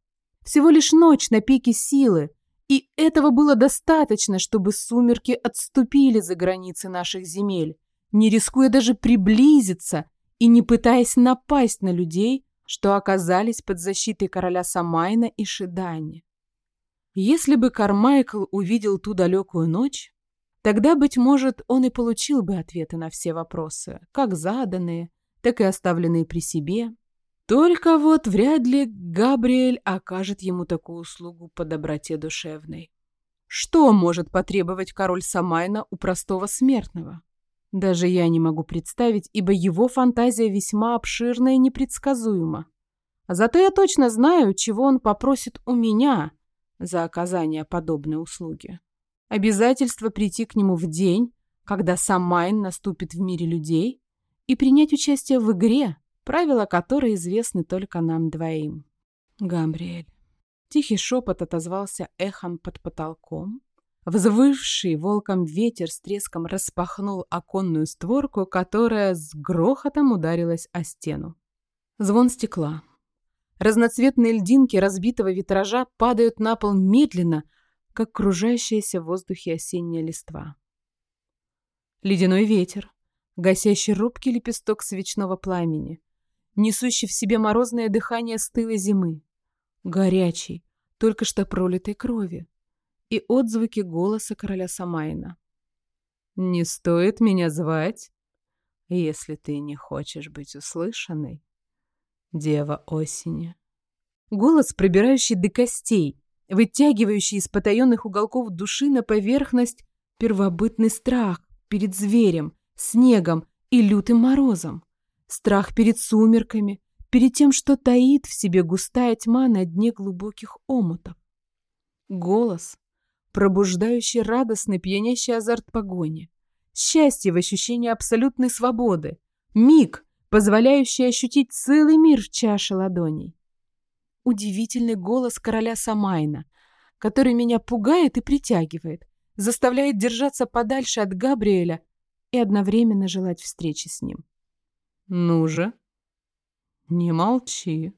Всего лишь ночь на пике силы, и этого было достаточно, чтобы сумерки отступили за границы наших земель, не рискуя даже приблизиться и не пытаясь напасть на людей, что оказались под защитой короля Самайна и Шидани. Если бы Кармайкл увидел ту далекую ночь, тогда, быть может, он и получил бы ответы на все вопросы, как заданные, так и оставленные при себе. Только вот вряд ли Габриэль окажет ему такую услугу по доброте душевной. Что может потребовать король Самайна у простого смертного? Даже я не могу представить, ибо его фантазия весьма обширна и непредсказуема. Зато я точно знаю, чего он попросит у меня за оказание подобной услуги. Обязательство прийти к нему в день, когда Самайн наступит в мире людей, и принять участие в игре, правила которой известны только нам двоим. Гамбриэль. Тихий шепот отозвался эхом под потолком. Взвывший волком ветер с треском распахнул оконную створку, которая с грохотом ударилась о стену. Звон стекла. Разноцветные льдинки разбитого витража падают на пол медленно, как кружащаяся в воздухе осенняя листва. Ледяной ветер, гасящий робкий лепесток свечного пламени, несущий в себе морозное дыхание стылой зимы горячей, только что пролитой крови, и отзвуки голоса короля Самайна. «Не стоит меня звать, если ты не хочешь быть услышанной, дева осени». Голос, пробирающий до костей, вытягивающий из потаенных уголков души на поверхность первобытный страх перед зверем, снегом и лютым морозом, страх перед сумерками, перед тем, что таит в себе густая тьма на дне глубоких омутов. Голос, пробуждающий радостный пьянящий азарт погони, счастье в ощущении абсолютной свободы, миг, позволяющий ощутить целый мир в чаше ладоней. Удивительный голос короля Самайна, который меня пугает и притягивает, заставляет держаться подальше от Габриэля и одновременно желать встречи с ним. «Ну же, «Не молчи.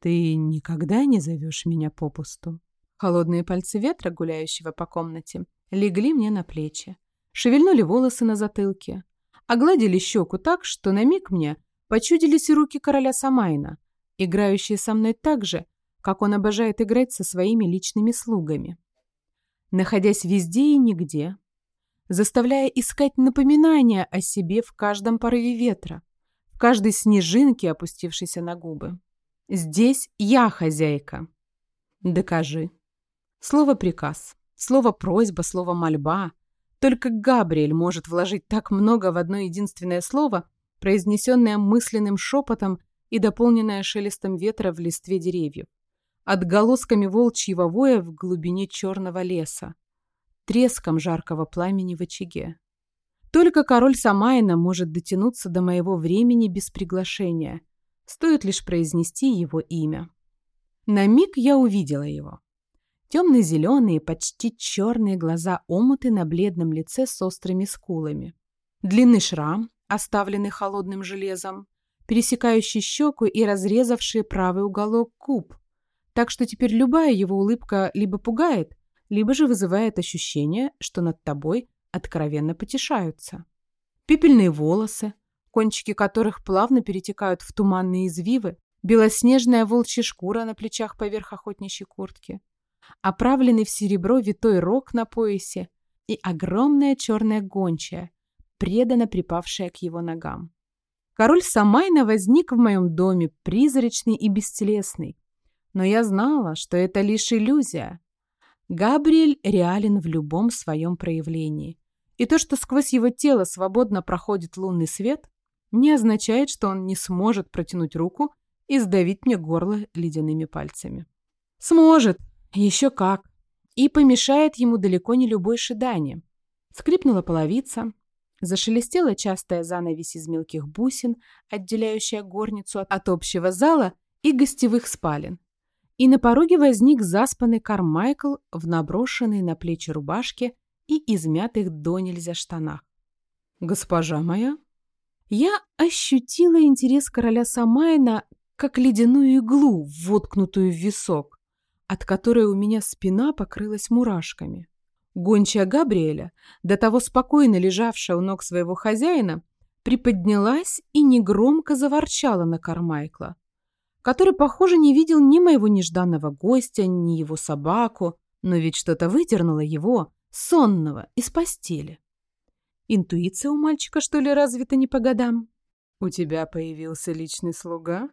Ты никогда не зовешь меня попусту?» Холодные пальцы ветра, гуляющего по комнате, легли мне на плечи, шевельнули волосы на затылке, огладили щеку так, что на миг мне почудились и руки короля Самайна, играющие со мной так же, как он обожает играть со своими личными слугами. Находясь везде и нигде, заставляя искать напоминания о себе в каждом порыве ветра, в каждой снежинке, опустившейся на губы. Здесь я хозяйка. Докажи. Слово «приказ», слово «просьба», слово «мольба». Только Габриэль может вложить так много в одно единственное слово, произнесенное мысленным шепотом и дополненное шелестом ветра в листве деревьев, отголосками волчьего воя в глубине черного леса, треском жаркого пламени в очаге. Только король Самайна может дотянуться до моего времени без приглашения. Стоит лишь произнести его имя. На миг я увидела его. Темно-зеленые, почти черные глаза омуты на бледном лице с острыми скулами. Длинный шрам, оставленный холодным железом, пересекающий щеку и разрезавший правый уголок губ. Так что теперь любая его улыбка либо пугает, либо же вызывает ощущение, что над тобой откровенно потешаются. Пепельные волосы, кончики которых плавно перетекают в туманные извивы, белоснежная волчья шкура на плечах поверх охотничьей куртки, оправленный в серебро витой рог на поясе и огромная черная гончая, преданно припавшая к его ногам. Король Самайна возник в моем доме, призрачный и бестелесный. Но я знала, что это лишь иллюзия. Габриэль реален в любом своем проявлении. И то, что сквозь его тело свободно проходит лунный свет, не означает, что он не сможет протянуть руку и сдавить мне горло ледяными пальцами. Сможет, еще как. И помешает ему далеко не любой шидание. Скрипнула половица, зашелестела частая занавесь из мелких бусин, отделяющая горницу от общего зала и гостевых спален. И на пороге возник заспанный Кармайкл в наброшенной на плечи рубашке и измятых до нельзя штанах. «Госпожа моя?» Я ощутила интерес короля Самайна как ледяную иглу, воткнутую в висок, от которой у меня спина покрылась мурашками. Гончая Габриэля, до того спокойно лежавшая у ног своего хозяина, приподнялась и негромко заворчала на Кармайкла, который, похоже, не видел ни моего нежданного гостя, ни его собаку, но ведь что-то выдернуло его, сонного, из постели. Интуиция у мальчика, что ли, развита не по годам? У тебя появился личный слуга?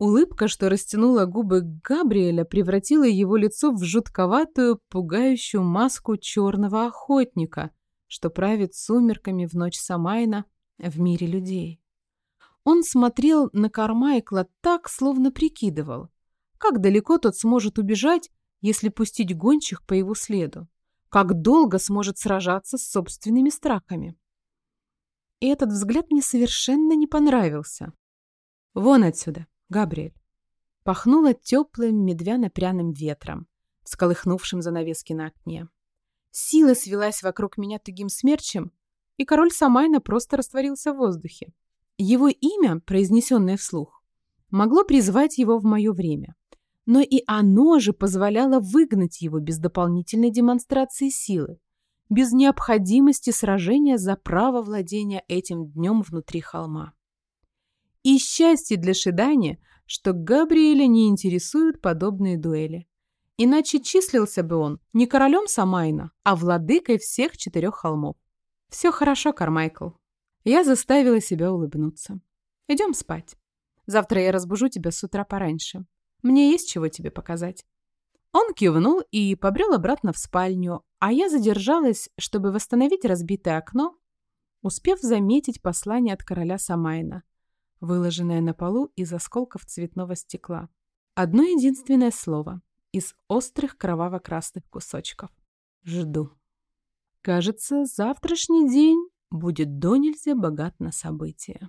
Улыбка, что растянула губы Габриэля, превратила его лицо в жутковатую, пугающую маску черного охотника, что правит сумерками в ночь Самайна в мире людей. Он смотрел на Кармайкла так, словно прикидывал, как далеко тот сможет убежать, если пустить гончих по его следу, как долго сможет сражаться с собственными страхами. И этот взгляд мне совершенно не понравился. «Вон отсюда!» Габриэль. Пахнуло теплым медвяно-пряным ветром, сколыхнувшим занавески на окне. Сила свелась вокруг меня тугим смерчем, и король Самайна просто растворился в воздухе. Его имя, произнесенное вслух, могло призвать его в мое время, но и оно же позволяло выгнать его без дополнительной демонстрации силы, без необходимости сражения за право владения этим днем внутри холма. И счастье для Шидани, что Габриэля не интересуют подобные дуэли. Иначе числился бы он не королем Самайна, а владыкой всех четырех холмов. Все хорошо, Кармайкл. Я заставила себя улыбнуться. Идем спать. Завтра я разбужу тебя с утра пораньше. Мне есть чего тебе показать. Он кивнул и побрел обратно в спальню, а я задержалась, чтобы восстановить разбитое окно, успев заметить послание от короля Самайна, выложенная на полу из осколков цветного стекла. Одно единственное слово из острых кроваво-красных кусочков. Жду. Кажется, завтрашний день будет до нельзя богат на события.